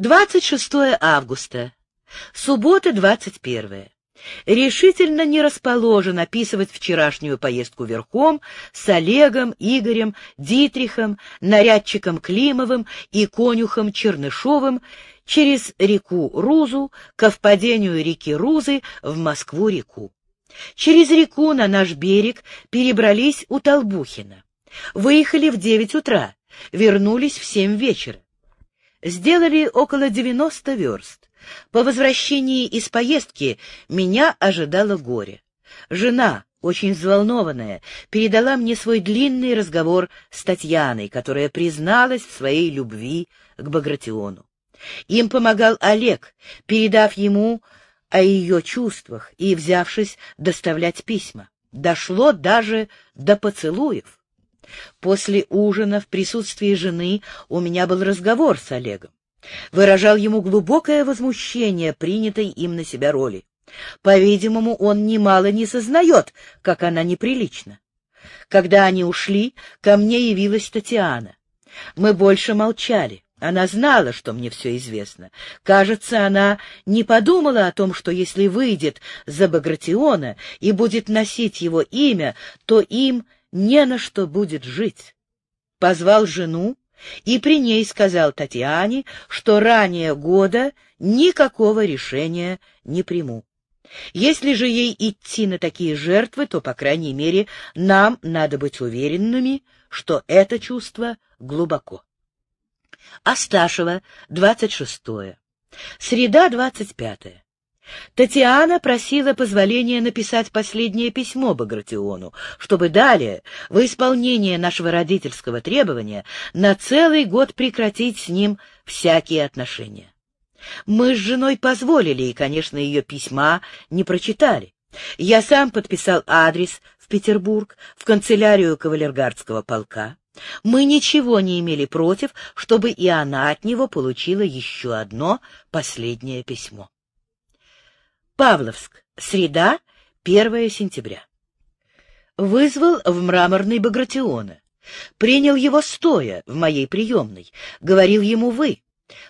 26 августа. Суббота, 21. Решительно не расположен описывать вчерашнюю поездку верхом с Олегом, Игорем, Дитрихом, нарядчиком Климовым и конюхом Чернышовым через реку Рузу ко впадению реки Рузы в Москву-реку. Через реку на наш берег перебрались у Толбухина. Выехали в девять утра, вернулись в семь вечера. Сделали около девяносто верст. По возвращении из поездки меня ожидало горе. Жена, очень взволнованная, передала мне свой длинный разговор с Татьяной, которая призналась в своей любви к Багратиону. Им помогал Олег, передав ему о ее чувствах и взявшись доставлять письма. Дошло даже до поцелуев. После ужина в присутствии жены у меня был разговор с Олегом. Выражал ему глубокое возмущение принятой им на себя роли. По-видимому, он немало не сознает, как она неприлична. Когда они ушли, ко мне явилась Татьяна. Мы больше молчали. Она знала, что мне все известно. Кажется, она не подумала о том, что если выйдет за Багратиона и будет носить его имя, то им не на что будет жить. Позвал жену и при ней сказал Татьяне, что ранее года никакого решения не приму. Если же ей идти на такие жертвы, то, по крайней мере, нам надо быть уверенными, что это чувство глубоко. Асташева, 26. Среда, 25. Татьяна просила позволения написать последнее письмо Багратиону, чтобы далее, в исполнение нашего родительского требования, на целый год прекратить с ним всякие отношения. Мы с женой позволили, и, конечно, ее письма не прочитали. Я сам подписал адрес в Петербург, в канцелярию кавалергардского полка. Мы ничего не имели против, чтобы и она от него получила еще одно последнее письмо. Павловск. Среда, 1 сентября. Вызвал в мраморный Багратиона. Принял его стоя в моей приемной. Говорил ему «вы».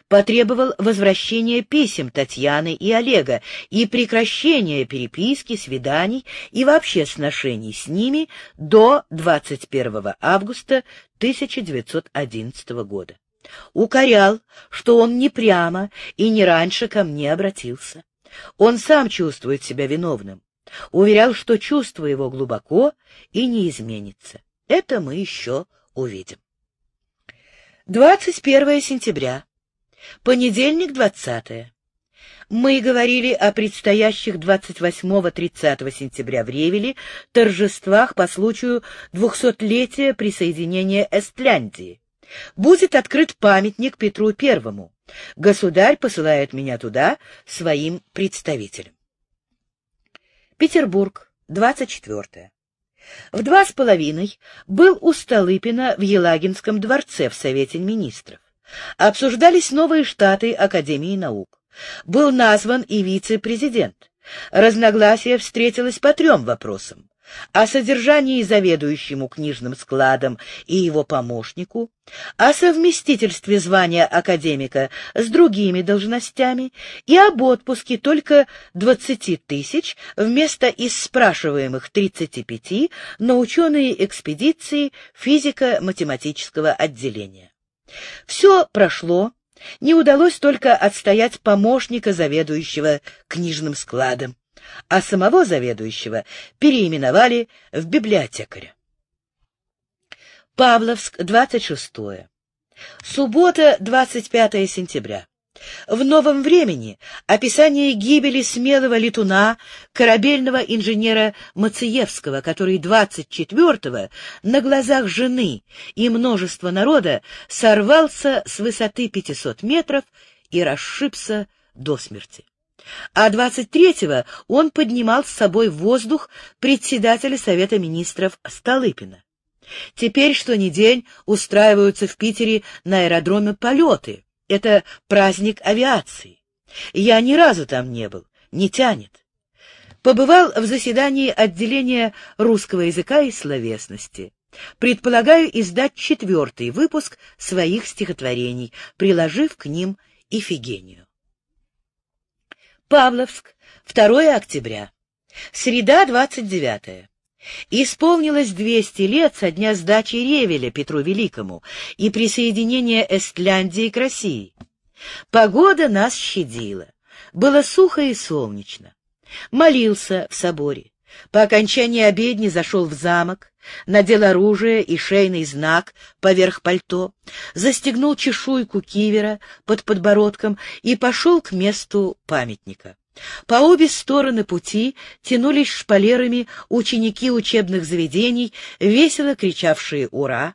Потребовал возвращения писем Татьяны и Олега и прекращения переписки, свиданий и вообще сношений с ними до 21 августа 1911 года. Укорял, что он не прямо и не раньше ко мне обратился. Он сам чувствует себя виновным. Уверял, что чувство его глубоко и не изменится. Это мы еще увидим. 21 сентября. Понедельник, 20. Мы говорили о предстоящих 28-30 сентября в Ревеле торжествах по случаю двухсотлетия присоединения Эстляндии. Будет открыт памятник Петру Первому. Государь посылает меня туда своим представителем. Петербург, 24. В два с половиной был у Столыпина в Елагинском дворце в Совете министров. Обсуждались новые штаты Академии наук. Был назван и вице-президент. Разногласие встретилось по трем вопросам о содержании заведующему книжным складом и его помощнику, о совместительстве звания академика с другими должностями и об отпуске только 20 тысяч вместо из спрашиваемых 35 на ученые экспедиции физико-математического отделения. Все прошло, не удалось только отстоять помощника заведующего книжным складом а самого заведующего переименовали в библиотекаря. Павловск, 26. Суббота, 25 сентября. В новом времени описание гибели смелого летуна, корабельного инженера Мациевского, который 24-го на глазах жены и множества народа сорвался с высоты 500 метров и расшибся до смерти а 23-го он поднимал с собой в воздух председателя Совета министров Столыпина. Теперь что ни день устраиваются в Питере на аэродроме полеты. Это праздник авиации. Я ни разу там не был, не тянет. Побывал в заседании отделения русского языка и словесности. Предполагаю издать четвертый выпуск своих стихотворений, приложив к ним Ифигению. Павловск, 2 октября. Среда, 29. Исполнилось 200 лет со дня сдачи Ревеля Петру Великому и присоединения Эстляндии к России. Погода нас щадила. Было сухо и солнечно. Молился в соборе. По окончании обедни зашел в замок, надел оружие и шейный знак поверх пальто, застегнул чешуйку кивера под подбородком и пошел к месту памятника. По обе стороны пути тянулись шпалерами ученики учебных заведений, весело кричавшие «Ура!»,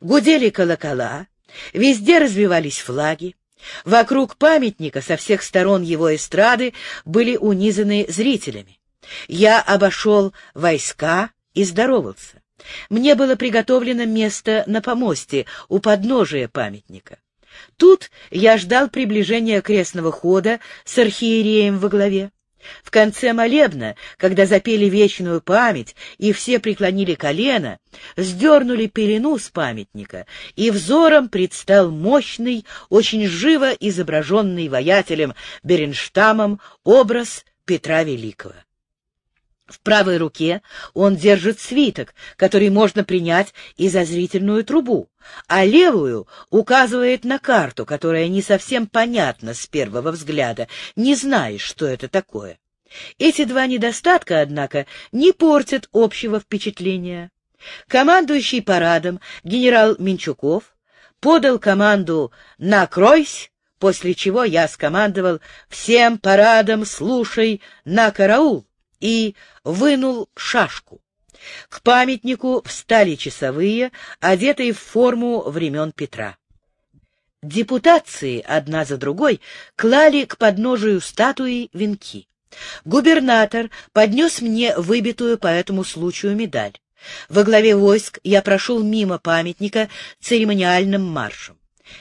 гудели колокола, везде развивались флаги. Вокруг памятника со всех сторон его эстрады были унизаны зрителями. Я обошел войска и здоровался. Мне было приготовлено место на помосте у подножия памятника. Тут я ждал приближения крестного хода с архиереем во главе. В конце молебна, когда запели вечную память, и все преклонили колено, сдернули пелену с памятника, и взором предстал мощный, очень живо изображенный воятелем Беренштамом образ Петра Великого. В правой руке он держит свиток, который можно принять и за зрительную трубу, а левую указывает на карту, которая не совсем понятна с первого взгляда, не знаешь, что это такое. Эти два недостатка, однако, не портят общего впечатления. Командующий парадом генерал Минчуков подал команду «Накройсь!», после чего я скомандовал «Всем парадом слушай на караул!» И вынул шашку. К памятнику встали часовые, одетые в форму времен Петра. Депутации одна за другой клали к подножию статуи венки. Губернатор поднес мне выбитую по этому случаю медаль. Во главе войск я прошел мимо памятника церемониальным маршем.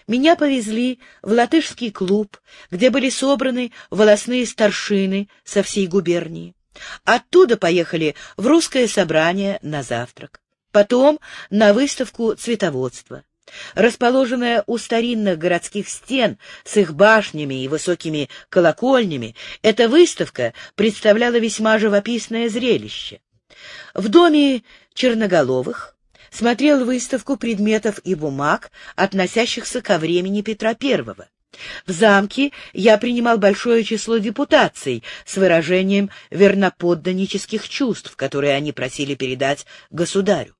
Меня повезли в латышский клуб, где были собраны волосные старшины со всей губернии. Оттуда поехали в русское собрание на завтрак. Потом на выставку цветоводства. Расположенная у старинных городских стен с их башнями и высокими колокольнями, эта выставка представляла весьма живописное зрелище. В доме Черноголовых смотрел выставку предметов и бумаг, относящихся ко времени Петра I. В замке я принимал большое число депутаций с выражением верноподданнических чувств, которые они просили передать государю.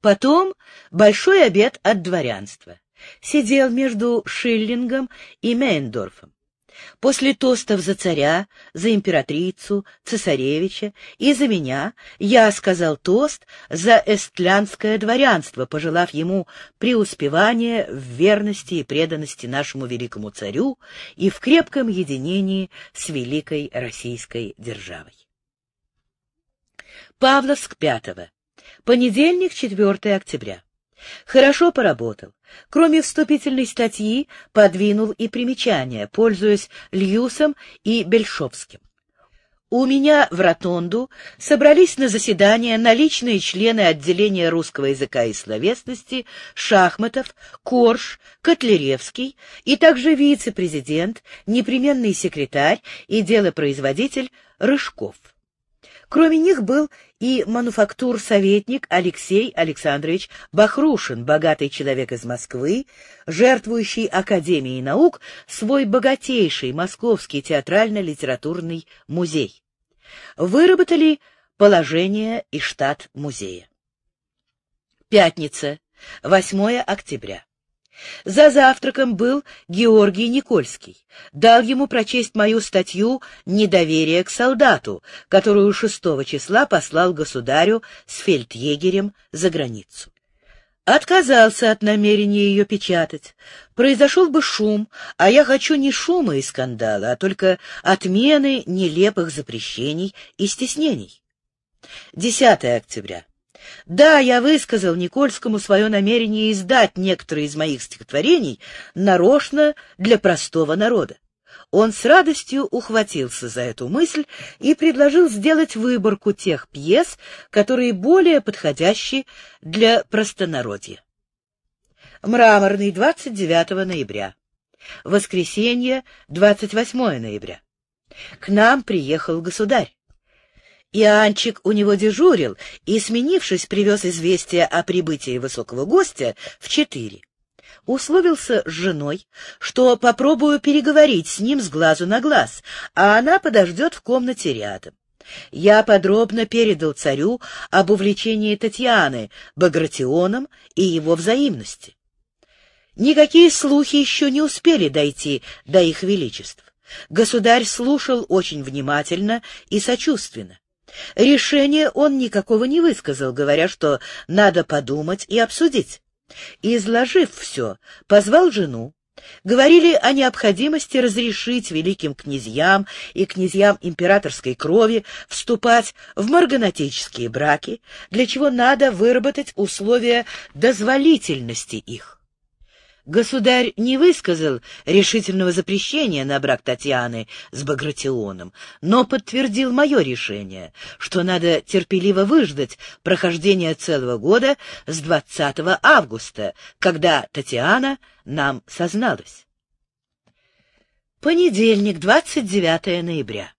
Потом большой обед от дворянства. Сидел между Шиллингом и Мейндорфом. После тостов за царя, за императрицу, цесаревича и за меня я сказал тост за эстлянское дворянство, пожелав ему преуспевания в верности и преданности нашему великому царю и в крепком единении с великой российской державой. Павловск 5. Понедельник, 4 октября. Хорошо поработал. Кроме вступительной статьи, подвинул и примечания, пользуясь Льюсом и Бельшовским. У меня в ротонду собрались на заседание наличные члены отделения русского языка и словесности Шахматов, Корж, Котляревский и также вице-президент, непременный секретарь и делопроизводитель Рыжков. Кроме них был и мануфактур-советник Алексей Александрович Бахрушин, богатый человек из Москвы, жертвующий Академией наук свой богатейший московский театрально-литературный музей. Выработали положение и штат музея. Пятница, 8 октября. За завтраком был Георгий Никольский. Дал ему прочесть мою статью «Недоверие к солдату», которую 6 числа послал государю с фельдъегерем за границу. Отказался от намерения ее печатать. Произошел бы шум, а я хочу не шума и скандала, а только отмены нелепых запрещений и стеснений. 10 октября. Да, я высказал Никольскому свое намерение издать некоторые из моих стихотворений нарочно для простого народа. Он с радостью ухватился за эту мысль и предложил сделать выборку тех пьес, которые более подходящи для простонародья. Мраморный, 29 ноября. Воскресенье, 28 ноября. К нам приехал государь. Иоанчик у него дежурил и, сменившись, привез известие о прибытии высокого гостя в четыре. Условился с женой, что попробую переговорить с ним с глазу на глаз, а она подождет в комнате рядом. Я подробно передал царю об увлечении Татьяны Багратионом и его взаимности. Никакие слухи еще не успели дойти до их величеств. Государь слушал очень внимательно и сочувственно. Решения он никакого не высказал, говоря, что надо подумать и обсудить. Изложив все, позвал жену. Говорили о необходимости разрешить великим князьям и князьям императорской крови вступать в марганатические браки, для чего надо выработать условия дозволительности их. Государь не высказал решительного запрещения на брак Татьяны с Багратионом, но подтвердил мое решение, что надо терпеливо выждать прохождение целого года с 20 августа, когда Татьяна нам созналась. Понедельник, 29 ноября.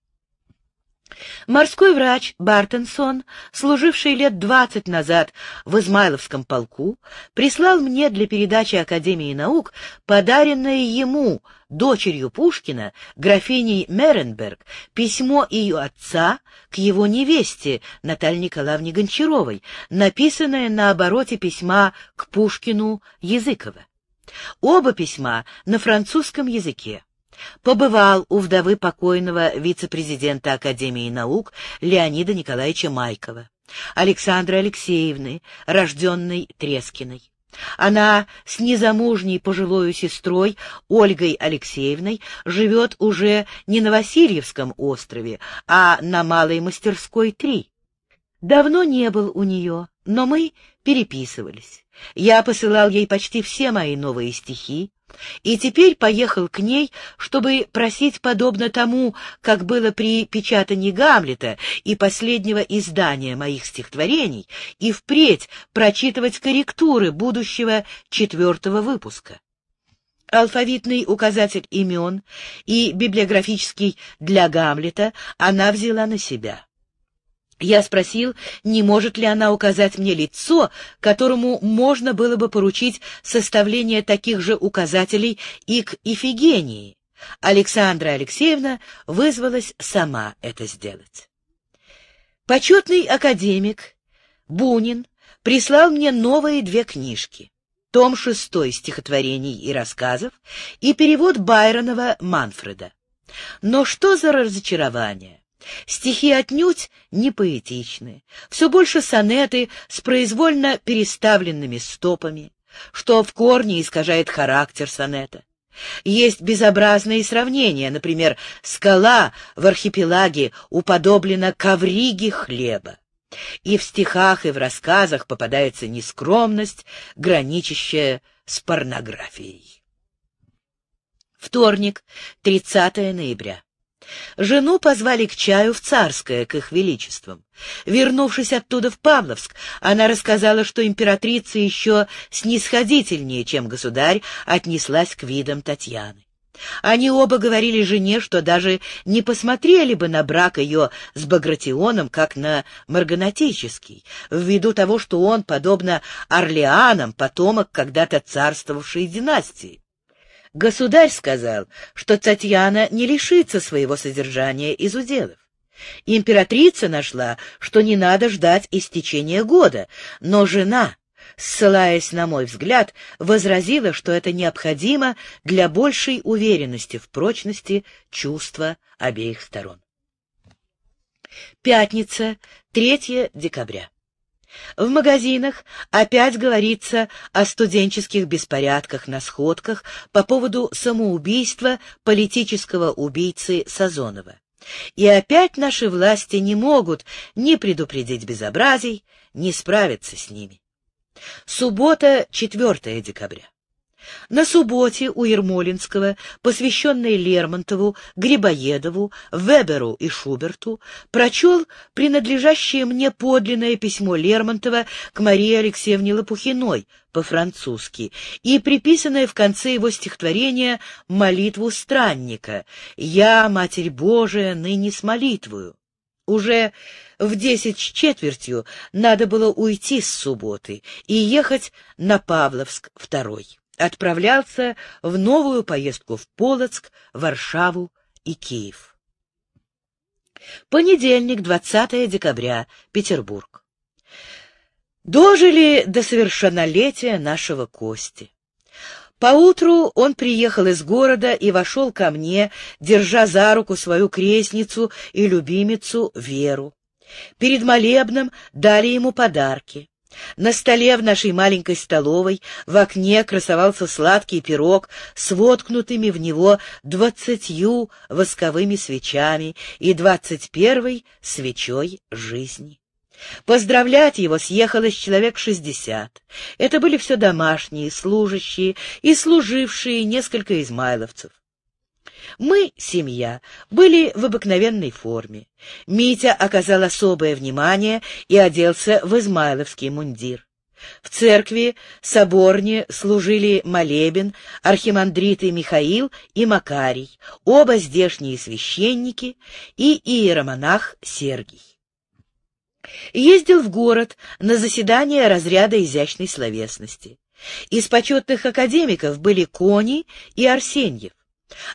Морской врач Бартенсон, служивший лет двадцать назад в Измайловском полку, прислал мне для передачи Академии наук подаренное ему, дочерью Пушкина, графиней Меренберг, письмо ее отца к его невесте Наталье Николаевне Гончаровой, написанное на обороте письма к Пушкину Языкова. Оба письма на французском языке побывал у вдовы покойного вице-президента Академии наук Леонида Николаевича Майкова, Александры Алексеевны, рожденной Трескиной. Она с незамужней пожилой сестрой Ольгой Алексеевной живет уже не на Васильевском острове, а на Малой Мастерской 3. Давно не был у нее, но мы переписывались. Я посылал ей почти все мои новые стихи, и теперь поехал к ней, чтобы просить подобно тому, как было при печатании Гамлета и последнего издания моих стихотворений, и впредь прочитывать корректуры будущего четвертого выпуска. Алфавитный указатель имен и библиографический для Гамлета она взяла на себя. Я спросил, не может ли она указать мне лицо, которому можно было бы поручить составление таких же указателей и к Ифигении. Александра Алексеевна вызвалась сама это сделать. Почетный академик Бунин прислал мне новые две книжки. Том шестой стихотворений и рассказов и перевод Байронова Манфреда. Но что за разочарование! Стихи отнюдь не поэтичны, все больше сонеты с произвольно переставленными стопами, что в корне искажает характер сонета. Есть безобразные сравнения, например, скала в архипелаге уподоблена ковриге хлеба. И в стихах, и в рассказах попадается нескромность, граничащая с порнографией. Вторник, 30 ноября. Жену позвали к чаю в Царское, к их величествам. Вернувшись оттуда в Павловск, она рассказала, что императрица еще снисходительнее, чем государь, отнеслась к видам Татьяны. Они оба говорили жене, что даже не посмотрели бы на брак ее с Багратионом, как на марганатический, ввиду того, что он, подобно Орлеанам, потомок когда-то царствовавшей династии. Государь сказал, что Татьяна не лишится своего содержания из уделов. Императрица нашла, что не надо ждать истечения года, но жена, ссылаясь на мой взгляд, возразила, что это необходимо для большей уверенности в прочности чувства обеих сторон. Пятница, 3 декабря. В магазинах опять говорится о студенческих беспорядках на сходках по поводу самоубийства политического убийцы Сазонова. И опять наши власти не могут ни предупредить безобразий, ни справиться с ними. Суббота, 4 декабря. На субботе у Ермолинского, посвященной Лермонтову, Грибоедову, Веберу и Шуберту, прочел принадлежащее мне подлинное письмо Лермонтова к Марии Алексеевне Лопухиной по-французски и приписанное в конце его стихотворения молитву странника «Я, Матерь Божия, ныне с молитвою». Уже в десять с четвертью надо было уйти с субботы и ехать на Павловск второй отправлялся в новую поездку в Полоцк, Варшаву и Киев. Понедельник, 20 декабря, Петербург. Дожили до совершеннолетия нашего Кости. Поутру он приехал из города и вошел ко мне, держа за руку свою крестницу и любимицу Веру. Перед молебном дали ему подарки. На столе в нашей маленькой столовой в окне красовался сладкий пирог с воткнутыми в него двадцатью восковыми свечами и двадцать первой свечой жизни. Поздравлять его съехалось человек шестьдесят. Это были все домашние, служащие и служившие несколько измайловцев. Мы, семья, были в обыкновенной форме. Митя оказал особое внимание и оделся в измайловский мундир. В церкви соборне служили молебен архимандриты Михаил и Макарий, оба здешние священники, и иеромонах Сергий. Ездил в город на заседание разряда изящной словесности. Из почетных академиков были Кони и Арсеньев.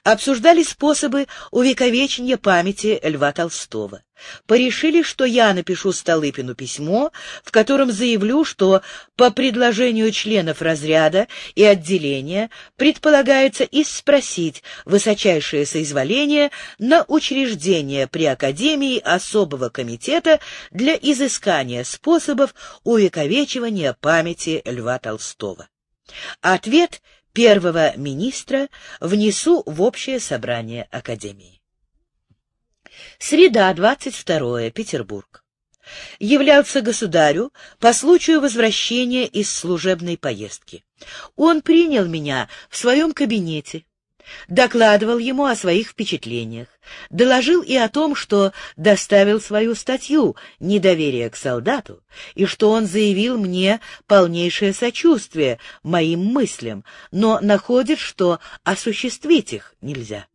Обсуждали способы увековечения памяти Льва Толстого. Порешили, что я напишу Столыпину письмо, в котором заявлю, что по предложению членов разряда и отделения предполагается испросить высочайшее соизволение на учреждение при Академии особого комитета для изыскания способов увековечивания памяти Льва Толстого. Ответ первого министра внесу в общее собрание Академии. Среда, 22 Петербург. Являлся государю по случаю возвращения из служебной поездки. Он принял меня в своем кабинете, докладывал ему о своих впечатлениях, доложил и о том, что доставил свою статью «Недоверие к солдату» и что он заявил мне полнейшее сочувствие моим мыслям, но находит, что осуществить их нельзя.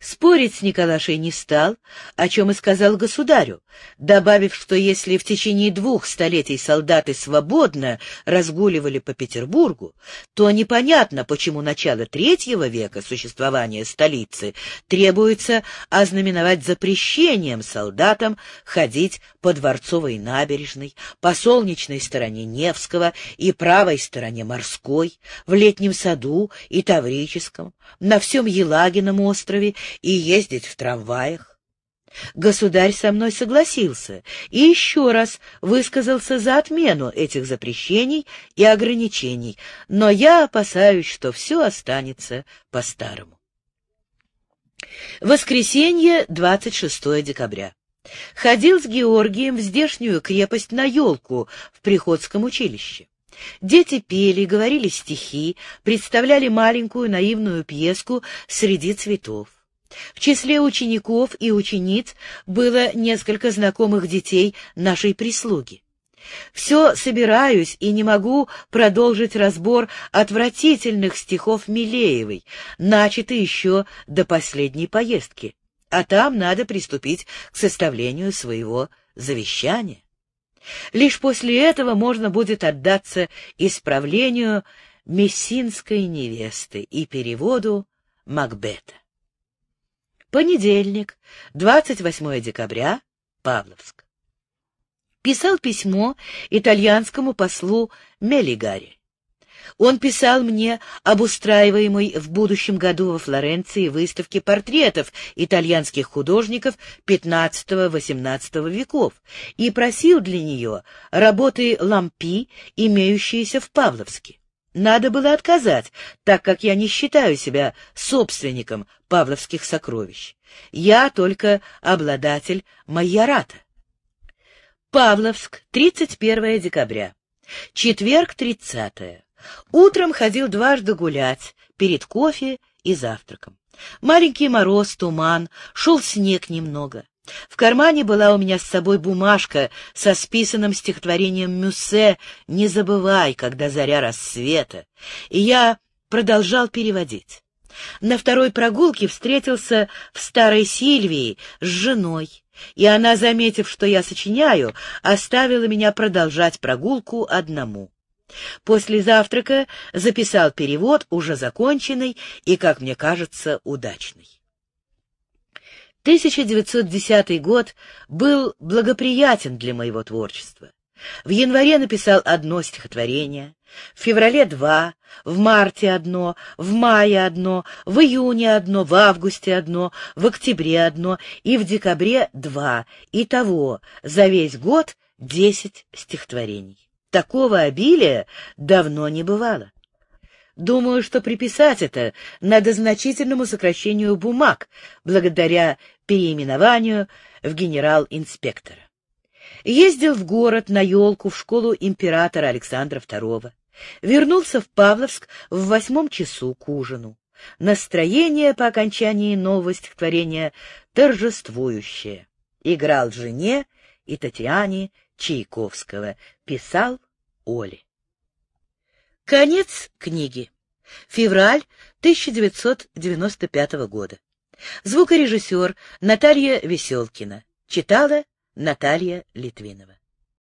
Спорить с Николашей не стал, о чем и сказал государю, добавив, что если в течение двух столетий солдаты свободно разгуливали по Петербургу, то непонятно, почему начало третьего века существования столицы требуется ознаменовать запрещением солдатам ходить по Дворцовой набережной, по солнечной стороне Невского и правой стороне Морской, в Летнем саду и Таврическом, на всем Елагином острове и ездить в трамваях. Государь со мной согласился и еще раз высказался за отмену этих запрещений и ограничений, но я опасаюсь, что все останется по-старому. Воскресенье, 26 декабря. Ходил с Георгием в здешнюю крепость на елку в Приходском училище. Дети пели, говорили стихи, представляли маленькую наивную пьеску «Среди цветов». В числе учеников и учениц было несколько знакомых детей нашей прислуги. Все собираюсь и не могу продолжить разбор отвратительных стихов Милеевой, начатый еще до последней поездки, а там надо приступить к составлению своего завещания. Лишь после этого можно будет отдаться исправлению мессинской невесты и переводу Макбета. Понедельник, 28 декабря, Павловск. Писал письмо итальянскому послу Мелигари. Он писал мне об устраиваемой в будущем году во Флоренции выставке портретов итальянских художников XV-XVIII веков и просил для нее работы лампи, имеющиеся в Павловске. Надо было отказать, так как я не считаю себя собственником павловских сокровищ. Я только обладатель майората. Павловск, 31 декабря. Четверг, 30. Утром ходил дважды гулять, перед кофе и завтраком. Маленький мороз, туман, шел снег немного. В кармане была у меня с собой бумажка со списанным стихотворением Мюссе «Не забывай, когда заря рассвета», и я продолжал переводить. На второй прогулке встретился в Старой Сильвии с женой, и она, заметив, что я сочиняю, оставила меня продолжать прогулку одному. После завтрака записал перевод, уже законченный и, как мне кажется, удачный. 1910 год был благоприятен для моего творчества. В январе написал одно стихотворение, в феврале два, в марте одно, в мае одно, в июне одно, в августе одно, в октябре одно и в декабре два. Итого за весь год десять стихотворений. Такого обилия давно не бывало. Думаю, что приписать это надо значительному сокращению бумаг, благодаря переименованию в генерал-инспектора. Ездил в город на елку в школу императора Александра II. Вернулся в Павловск в восьмом часу к ужину. Настроение по окончании нового стихотворения торжествующее. Играл жене и Татьяне Чайковского, писал Оле. Конец книги. Февраль 1995 года. Звукорежиссер Наталья Веселкина. Читала Наталья Литвинова.